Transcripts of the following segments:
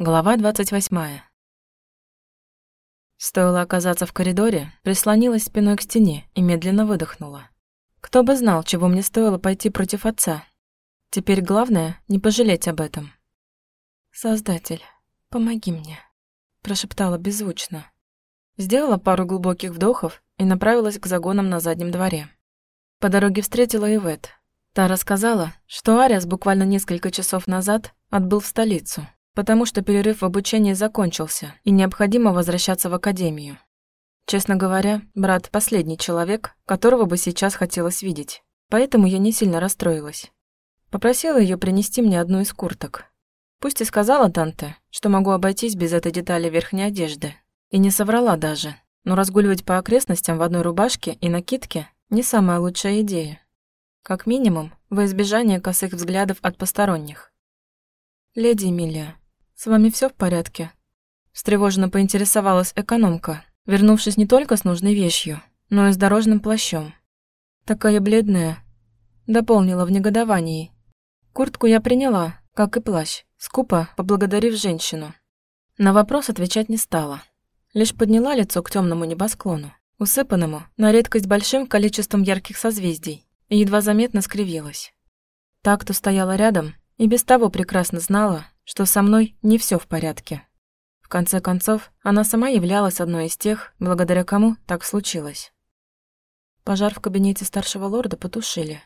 Глава 28. Стоило оказаться в коридоре, прислонилась спиной к стене и медленно выдохнула. Кто бы знал, чего мне стоило пойти против отца. Теперь главное — не пожалеть об этом. «Создатель, помоги мне», — прошептала беззвучно. Сделала пару глубоких вдохов и направилась к загонам на заднем дворе. По дороге встретила Ивет. Та рассказала, что Ариас буквально несколько часов назад отбыл в столицу потому что перерыв в обучении закончился, и необходимо возвращаться в академию. Честно говоря, брат – последний человек, которого бы сейчас хотелось видеть, поэтому я не сильно расстроилась. Попросила ее принести мне одну из курток. Пусть и сказала Танте, что могу обойтись без этой детали верхней одежды. И не соврала даже, но разгуливать по окрестностям в одной рубашке и накидке – не самая лучшая идея. Как минимум, во избежание косых взглядов от посторонних. «Леди Эмилия, «С вами все в порядке?» Встревоженно поинтересовалась экономка, вернувшись не только с нужной вещью, но и с дорожным плащом. «Такая бледная», — дополнила в негодовании. Куртку я приняла, как и плащ, скупо поблагодарив женщину. На вопрос отвечать не стала. Лишь подняла лицо к темному небосклону, усыпанному на редкость большим количеством ярких созвездий, и едва заметно скривилась. Та, кто стояла рядом, и без того прекрасно знала, что со мной не все в порядке. В конце концов, она сама являлась одной из тех, благодаря кому так случилось. Пожар в кабинете старшего лорда потушили.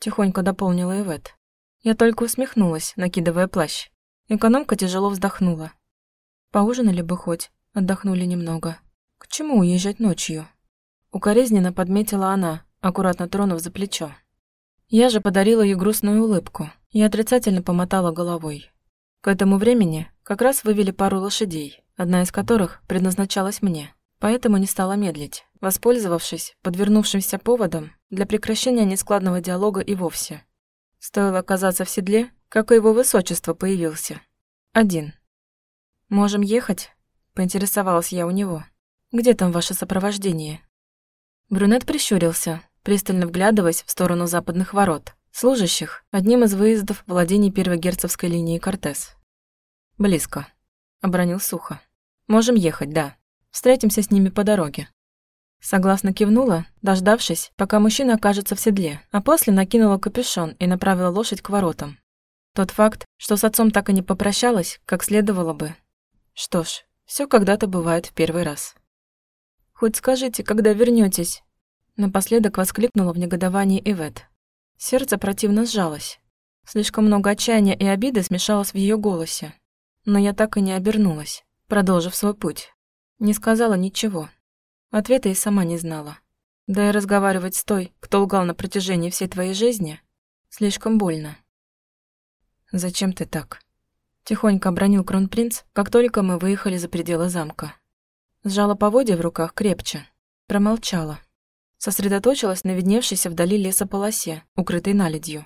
Тихонько дополнила Ивет. Я только усмехнулась, накидывая плащ. Экономка тяжело вздохнула. Поужинали бы хоть, отдохнули немного. К чему уезжать ночью? Укоризненно подметила она, аккуратно тронув за плечо. Я же подарила ей грустную улыбку и отрицательно помотала головой. К этому времени как раз вывели пару лошадей, одна из которых предназначалась мне, поэтому не стала медлить, воспользовавшись подвернувшимся поводом для прекращения нескладного диалога и вовсе. Стоило оказаться в седле, как и его высочество появился. Один. «Можем ехать?» – поинтересовалась я у него. «Где там ваше сопровождение?» Брюнет прищурился, пристально вглядываясь в сторону западных ворот, служащих одним из выездов владений первой герцогской линии Кортес. «Близко», — обронил сухо. «Можем ехать, да. Встретимся с ними по дороге». Согласно кивнула, дождавшись, пока мужчина окажется в седле, а после накинула капюшон и направила лошадь к воротам. Тот факт, что с отцом так и не попрощалась, как следовало бы. Что ж, все когда-то бывает в первый раз. «Хоть скажите, когда вернетесь? Напоследок воскликнула в негодовании Ивет. Сердце противно сжалось. Слишком много отчаяния и обиды смешалось в ее голосе. Но я так и не обернулась, продолжив свой путь. Не сказала ничего. Ответа и сама не знала. Да и разговаривать с той, кто лгал на протяжении всей твоей жизни, слишком больно. «Зачем ты так?» Тихонько обронил кронпринц, как только мы выехали за пределы замка. Сжала поводья в руках крепче. Промолчала сосредоточилась на видневшейся вдали лесополосе, укрытой наледью.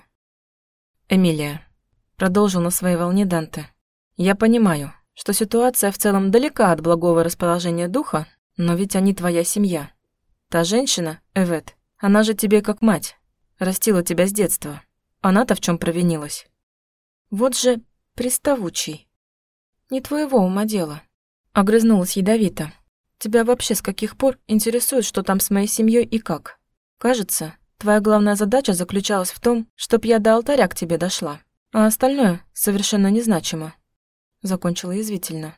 «Эмилия», — продолжил на своей волне Данте, — «я понимаю, что ситуация в целом далека от благого расположения духа, но ведь они твоя семья. Та женщина, Эвет, она же тебе как мать, растила тебя с детства. Она-то в чем провинилась?» «Вот же приставучий. Не твоего ума дело», — огрызнулась ядовито, Тебя вообще с каких пор интересует, что там с моей семьей и как? Кажется, твоя главная задача заключалась в том, чтоб я до алтаря к тебе дошла, а остальное совершенно незначимо. Закончила язвительно.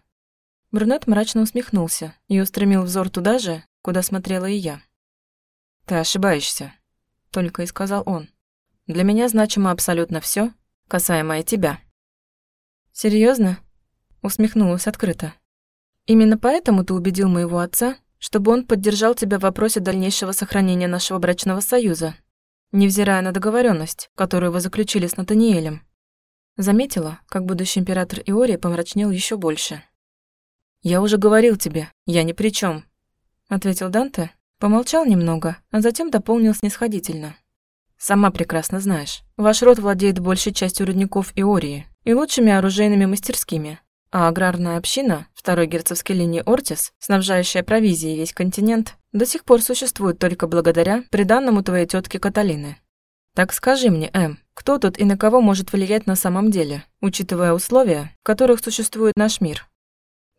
Брюнет мрачно усмехнулся и устремил взор туда же, куда смотрела и я. «Ты ошибаешься», — только и сказал он. «Для меня значимо абсолютно все, касаемое тебя». Серьезно? усмехнулась открыто. Именно поэтому ты убедил моего отца, чтобы он поддержал тебя в вопросе дальнейшего сохранения нашего брачного союза, невзирая на договоренность, которую вы заключили с Натаниэлем. Заметила, как будущий император Иория помрачнел еще больше. «Я уже говорил тебе, я ни при чем, ответил Данте, помолчал немного, а затем дополнил снисходительно. «Сама прекрасно знаешь, ваш род владеет большей частью рудников Иории и лучшими оружейными мастерскими, а аграрная община второй герцогской линии Ортис, снабжающая провизией весь континент, до сих пор существует только благодаря приданному твоей тетке Каталины. Так скажи мне, Эм, кто тут и на кого может влиять на самом деле, учитывая условия, в которых существует наш мир.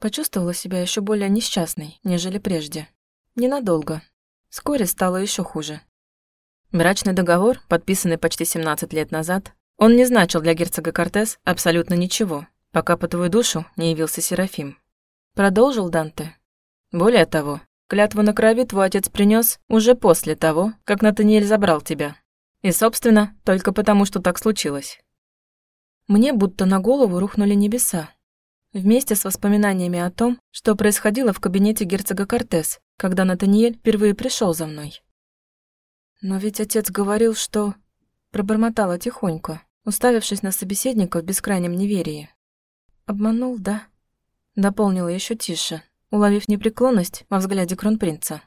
Почувствовала себя еще более несчастной, нежели прежде. Ненадолго. Вскоре стало еще хуже. Брачный договор, подписанный почти 17 лет назад, он не значил для герцога Кортес абсолютно ничего, пока по твою душу не явился Серафим. Продолжил Данте. Более того, клятву на крови твой отец принес уже после того, как Натаниэль забрал тебя. И, собственно, только потому, что так случилось. Мне будто на голову рухнули небеса. Вместе с воспоминаниями о том, что происходило в кабинете герцога Кортес, когда Натаниэль впервые пришел за мной. Но ведь отец говорил, что... Пробормотала тихонько, уставившись на собеседника в бескрайнем неверии. «Обманул, да?» Дополнила еще тише, уловив непреклонность во взгляде кронпринца.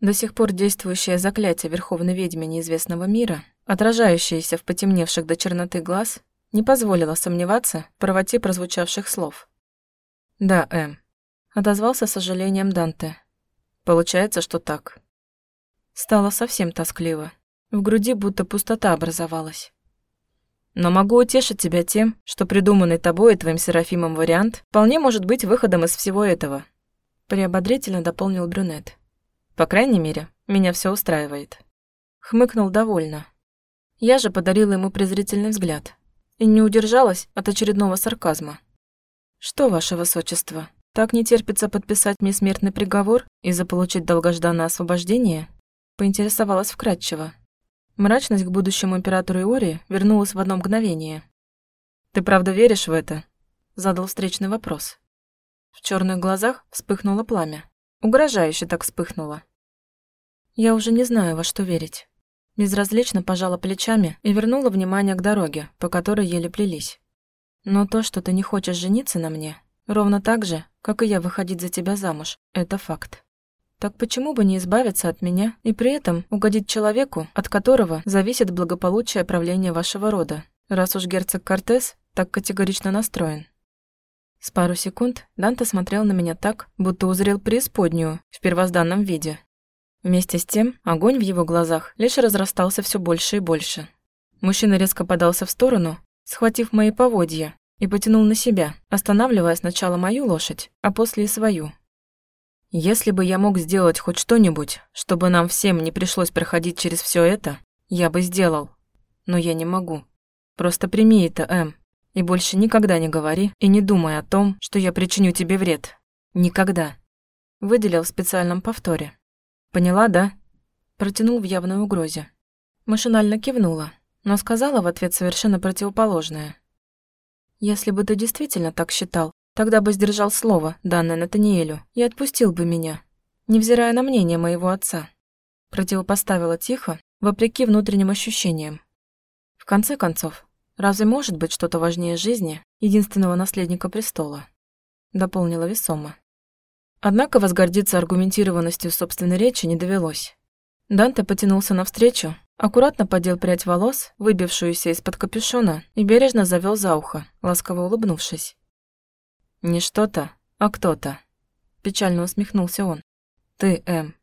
До сих пор действующее заклятие Верховной Ведьмы Неизвестного Мира, отражающееся в потемневших до черноты глаз, не позволило сомневаться в правоте прозвучавших слов. «Да, Эм», — отозвался с сожалением Данте. «Получается, что так». Стало совсем тоскливо. В груди будто пустота образовалась. Но могу утешить тебя тем, что придуманный тобой и твоим Серафимом вариант вполне может быть выходом из всего этого. Приободрительно дополнил брюнет. По крайней мере, меня все устраивает. Хмыкнул довольно. Я же подарила ему презрительный взгляд и не удержалась от очередного сарказма. «Что, ваше высочество, так не терпится подписать мне смертный приговор и заполучить долгожданное освобождение?» Поинтересовалась вкратчиво. Мрачность к будущему императору Иори вернулась в одно мгновение. «Ты правда веришь в это?» Задал встречный вопрос. В черных глазах вспыхнуло пламя. Угрожающе так вспыхнуло. Я уже не знаю, во что верить. Безразлично пожала плечами и вернула внимание к дороге, по которой еле плелись. Но то, что ты не хочешь жениться на мне, ровно так же, как и я выходить за тебя замуж, это факт. Так почему бы не избавиться от меня и при этом угодить человеку, от которого зависит благополучие правления вашего рода, раз уж герцог Кортес так категорично настроен? С пару секунд Данте смотрел на меня так, будто узрел преисподнюю в первозданном виде. Вместе с тем огонь в его глазах лишь разрастался все больше и больше. Мужчина резко подался в сторону, схватив мои поводья, и потянул на себя, останавливая сначала мою лошадь, а после и свою. Если бы я мог сделать хоть что-нибудь, чтобы нам всем не пришлось проходить через все это, я бы сделал. Но я не могу. Просто прими это, Эм, и больше никогда не говори и не думай о том, что я причиню тебе вред. Никогда. Выделил в специальном повторе. Поняла, да? Протянул в явной угрозе. Машинально кивнула, но сказала в ответ совершенно противоположное. Если бы ты действительно так считал, Тогда бы сдержал слово, данное Натаниэлю, и отпустил бы меня, невзирая на мнение моего отца. Противопоставила тихо, вопреки внутренним ощущениям. В конце концов, разве может быть что-то важнее жизни единственного наследника престола? Дополнила весомо. Однако возгордиться аргументированностью собственной речи не довелось. Данте потянулся навстречу, аккуратно подел прядь волос, выбившуюся из-под капюшона, и бережно завел за ухо, ласково улыбнувшись. «Не что-то, а кто-то», – печально усмехнулся он. «Ты, М.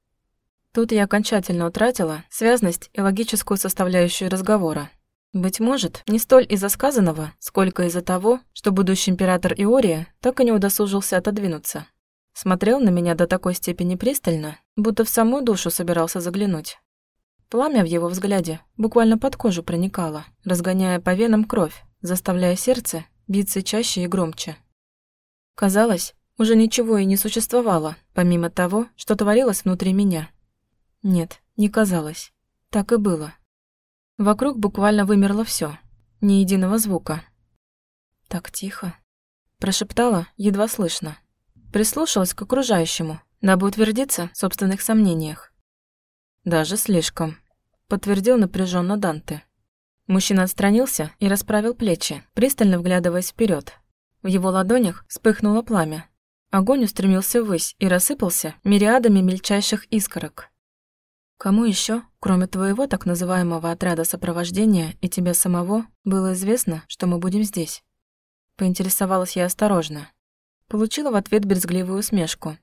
Тут я окончательно утратила связность и логическую составляющую разговора. Быть может, не столь из-за сказанного, сколько из-за того, что будущий император Иория так и не удосужился отодвинуться. Смотрел на меня до такой степени пристально, будто в самую душу собирался заглянуть. Пламя в его взгляде буквально под кожу проникало, разгоняя по венам кровь, заставляя сердце биться чаще и громче. Казалось, уже ничего и не существовало, помимо того, что творилось внутри меня. Нет, не казалось. Так и было. Вокруг буквально вымерло все, ни единого звука. «Так тихо», – прошептала, едва слышно. Прислушалась к окружающему, дабы утвердиться в собственных сомнениях. «Даже слишком», – подтвердил напряженно Данте. Мужчина отстранился и расправил плечи, пристально вглядываясь вперед, в его ладонях вспыхнуло пламя. Огонь устремился ввысь и рассыпался мириадами мельчайших искорок. Кому еще, кроме твоего так называемого отряда сопровождения и тебя самого, было известно, что мы будем здесь? Поинтересовалась я осторожно. Получила в ответ брезгливую усмешку.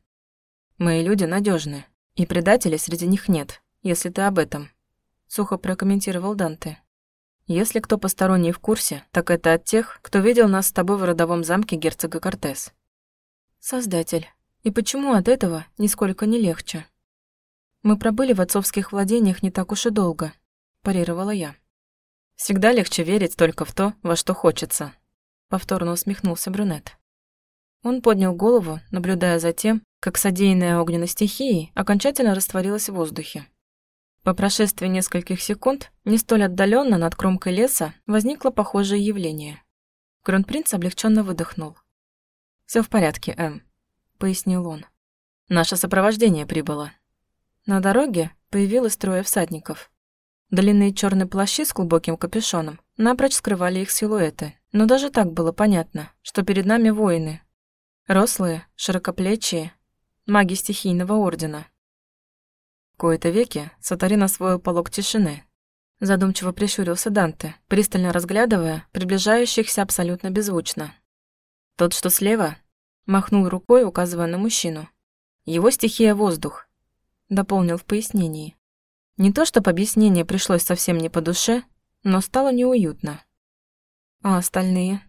Мои люди надежны, и предателей среди них нет, если ты об этом. Сухо прокомментировал Данте. Если кто посторонний в курсе, так это от тех, кто видел нас с тобой в родовом замке герцога Кортес. Создатель. И почему от этого нисколько не легче? Мы пробыли в отцовских владениях не так уж и долго, парировала я. Всегда легче верить только в то, во что хочется, повторно усмехнулся брюнет. Он поднял голову, наблюдая за тем, как содеянная огненной стихией окончательно растворилась в воздухе. По прошествии нескольких секунд, не столь отдаленно над кромкой леса, возникло похожее явление. Кронпринц облегченно выдохнул. Все в порядке, Эм», — пояснил он. «Наше сопровождение прибыло». На дороге появилось трое всадников. Длинные черные плащи с глубоким капюшоном напрочь скрывали их силуэты, но даже так было понятно, что перед нами воины. Рослые, широкоплечие, маги стихийного ордена — кои-то веки Сатарин освоил полог тишины. Задумчиво прищурился Данте, пристально разглядывая приближающихся абсолютно беззвучно. Тот, что слева, махнул рукой, указывая на мужчину. Его стихия — воздух, дополнил в пояснении. Не то, чтобы объяснение пришлось совсем не по душе, но стало неуютно. А остальные?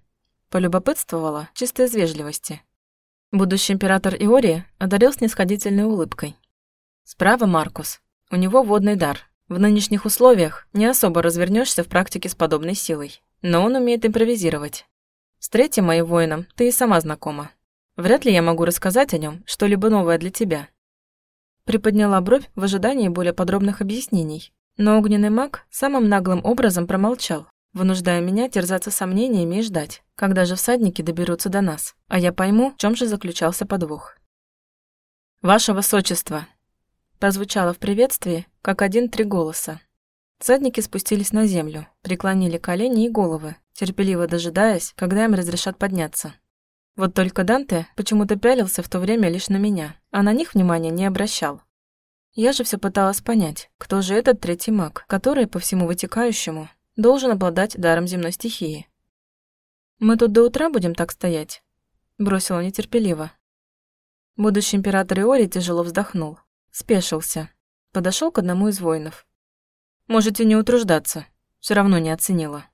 Полюбопытствовала, чисто из вежливости. Будущий император Иори одарил снисходительной улыбкой. Справа Маркус. У него водный дар. В нынешних условиях не особо развернешься в практике с подобной силой. Но он умеет импровизировать. С третьим моим воином ты и сама знакома. Вряд ли я могу рассказать о нем что-либо новое для тебя. Приподняла бровь в ожидании более подробных объяснений. Но огненный маг самым наглым образом промолчал, вынуждая меня терзаться сомнениями и ждать, когда же всадники доберутся до нас, а я пойму, в чем же заключался подвох. «Ваше Высочество!» Прозвучало в приветствии, как один-три голоса. Всадники спустились на землю, преклонили колени и головы, терпеливо дожидаясь, когда им разрешат подняться. Вот только Данте почему-то пялился в то время лишь на меня, а на них внимания не обращал. Я же все пыталась понять, кто же этот третий маг, который, по всему вытекающему, должен обладать даром земной стихии. «Мы тут до утра будем так стоять?» – бросила нетерпеливо. Будущий император Иори тяжело вздохнул, Спешился. Подошел к одному из воинов. «Можете не утруждаться. Все равно не оценила».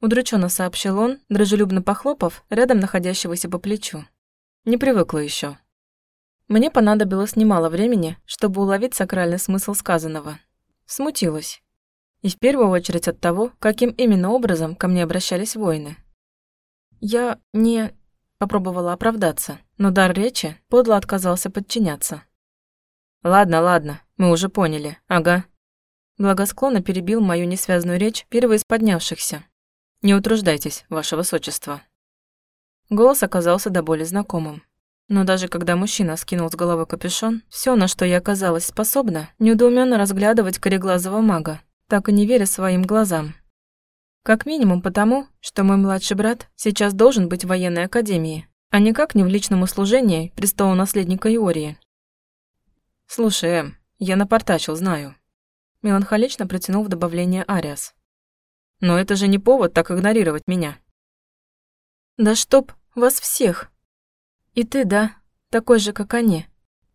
Удрученно сообщил он, дружелюбно похлопав рядом находящегося по плечу. Не привыкла еще. Мне понадобилось немало времени, чтобы уловить сакральный смысл сказанного. Смутилась. И в первую очередь от того, каким именно образом ко мне обращались воины. Я не... Попробовала оправдаться, но дар речи подло отказался подчиняться. «Ладно, ладно, мы уже поняли, ага». Благосклонно перебил мою несвязную речь первый из поднявшихся. «Не утруждайтесь, ваше высочество». Голос оказался до боли знакомым. Но даже когда мужчина скинул с головы капюшон, все, на что я оказалась способна, недоуменно разглядывать кореглазого мага, так и не веря своим глазам. Как минимум потому, что мой младший брат сейчас должен быть в военной академии, а никак не в личном услужении престола наследника Иории. «Слушай, Эм, я напортачил, знаю». Меланхолично протянул в добавление Ариас. «Но это же не повод так игнорировать меня». «Да чтоб вас всех!» «И ты, да, такой же, как они.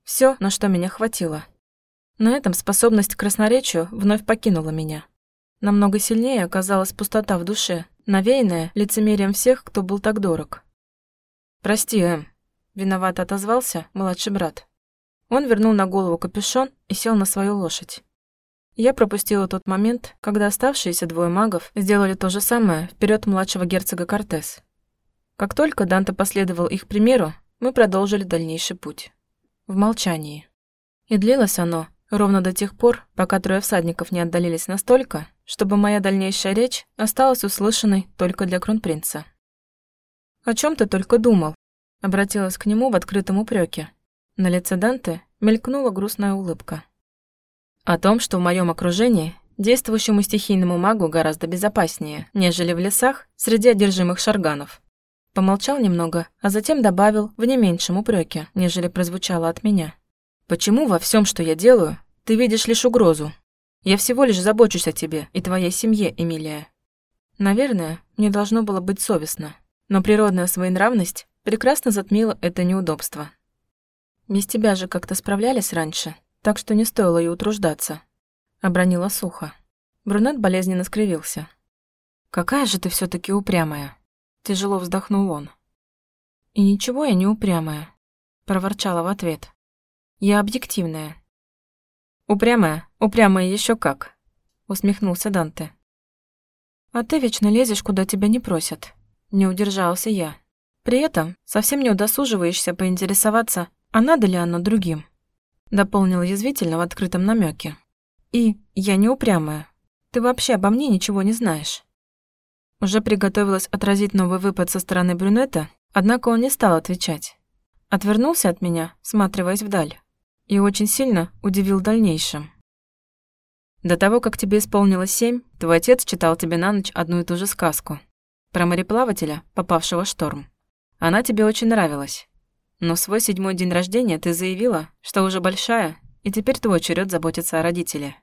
Все, на что меня хватило». На этом способность к красноречию вновь покинула меня. Намного сильнее оказалась пустота в душе, навеянная лицемерием всех, кто был так дорог. «Прости, Эм», — виновато отозвался младший брат. Он вернул на голову капюшон и сел на свою лошадь. Я пропустила тот момент, когда оставшиеся двое магов сделали то же самое вперед младшего герцога Кортес. Как только Данте последовал их примеру, мы продолжили дальнейший путь. В молчании. И длилось оно ровно до тех пор, пока трое всадников не отдалились настолько, чтобы моя дальнейшая речь осталась услышанной только для кронпринца. «О чем ты только думал?» Обратилась к нему в открытом упреке, на лице Данте мелькнула грустная улыбка. О том, что в моем окружении действующему стихийному магу гораздо безопаснее, нежели в лесах среди одержимых шарганов. Помолчал немного, а затем добавил в не меньшем упреке, нежели прозвучало от меня. «Почему во всем, что я делаю, ты видишь лишь угрозу? Я всего лишь забочусь о тебе и твоей семье, Эмилия». Наверное, мне должно было быть совестно, но природная своенравность прекрасно затмила это неудобство. Без тебя же как-то справлялись раньше, так что не стоило и утруждаться. Обронила сухо. Брюнет болезненно скривился. «Какая же ты все таки упрямая!» Тяжело вздохнул он. «И ничего я не упрямая», — проворчала в ответ. «Я объективная». «Упрямая? Упрямая еще как!» — усмехнулся Данте. «А ты вечно лезешь, куда тебя не просят», — не удержался я. При этом совсем не удосуживаешься поинтересоваться, а надо ли оно другим. Дополнил язвительно в открытом намеке. И я не упрямая. Ты вообще обо мне ничего не знаешь. Уже приготовилась отразить новый выпад со стороны брюнета, однако он не стал отвечать. Отвернулся от меня, всматриваясь вдаль, и очень сильно удивил дальнейшим. До того, как тебе исполнилось семь, твой отец читал тебе на ночь одну и ту же сказку. Про мореплавателя, попавшего в шторм. Она тебе очень нравилась. Но свой седьмой день рождения ты заявила, что уже большая, и теперь твой черед заботиться о родителе.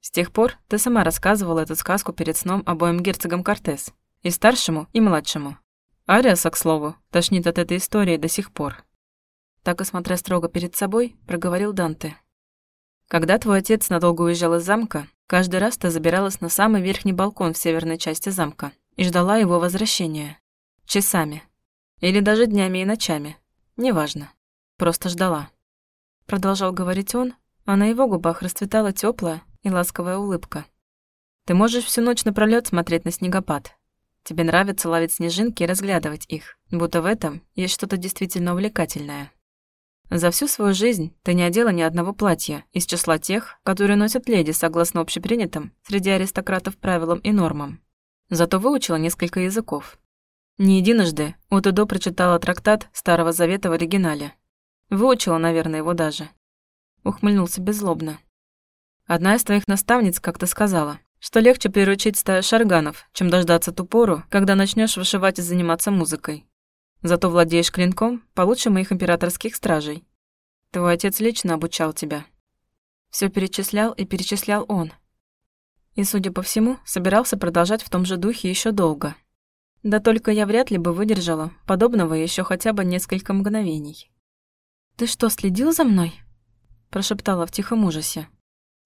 С тех пор ты сама рассказывала эту сказку перед сном обоим герцогам Кортес, и старшему, и младшему. Ариаса, к слову, тошнит от этой истории до сих пор. Так и смотря строго перед собой, проговорил Данте. Когда твой отец надолго уезжал из замка, каждый раз ты забиралась на самый верхний балкон в северной части замка и ждала его возвращения. Часами. Или даже днями и ночами. Неважно. Просто ждала. Продолжал говорить он, а на его губах расцветала теплая и ласковая улыбка. Ты можешь всю ночь напролёт смотреть на снегопад. Тебе нравится ловить снежинки и разглядывать их, будто в этом есть что-то действительно увлекательное. За всю свою жизнь ты не одела ни одного платья из числа тех, которые носят леди согласно общепринятым среди аристократов правилам и нормам. Зато выучила несколько языков. Не единожды Утудо прочитала трактат Старого Завета в оригинале. Выучила, наверное, его даже. Ухмыльнулся беззлобно. Одна из твоих наставниц как-то сказала, что легче приручить стаю шарганов, чем дождаться ту пору, когда начнешь вышивать и заниматься музыкой. Зато владеешь клинком получше моих императорских стражей. Твой отец лично обучал тебя. Все перечислял и перечислял он. И, судя по всему, собирался продолжать в том же духе еще долго. Да только я вряд ли бы выдержала подобного еще хотя бы несколько мгновений. «Ты что, следил за мной?» прошептала в тихом ужасе.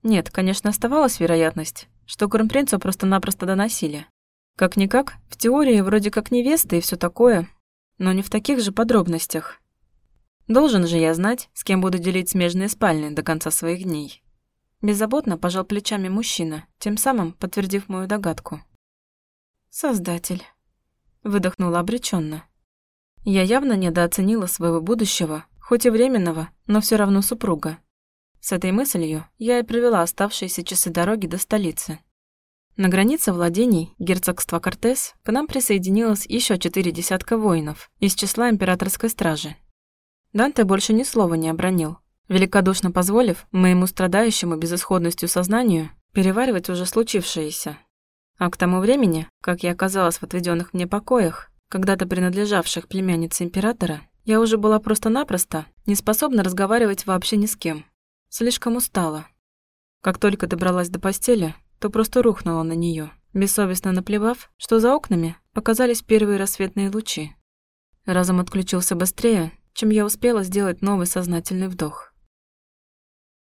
Нет, конечно, оставалась вероятность, что кронпринцу просто-напросто доносили. Как-никак, в теории вроде как невеста и все такое, но не в таких же подробностях. Должен же я знать, с кем буду делить смежные спальни до конца своих дней. Беззаботно пожал плечами мужчина, тем самым подтвердив мою догадку. Создатель. Выдохнула обреченно. Я явно недооценила своего будущего, хоть и временного, но все равно супруга. С этой мыслью я и провела оставшиеся часы дороги до столицы. На границе владений герцогства Кортес к нам присоединилось еще четыре десятка воинов из числа императорской стражи. Данте больше ни слова не обронил, великодушно позволив моему страдающему безысходностью сознанию переваривать уже случившееся. А к тому времени, как я оказалась в отведенных мне покоях, когда-то принадлежавших племяннице императора, я уже была просто-напросто не способна разговаривать вообще ни с кем. Слишком устала. Как только добралась до постели, то просто рухнула на нее, бессовестно наплевав, что за окнами показались первые рассветные лучи. Разум отключился быстрее, чем я успела сделать новый сознательный вдох.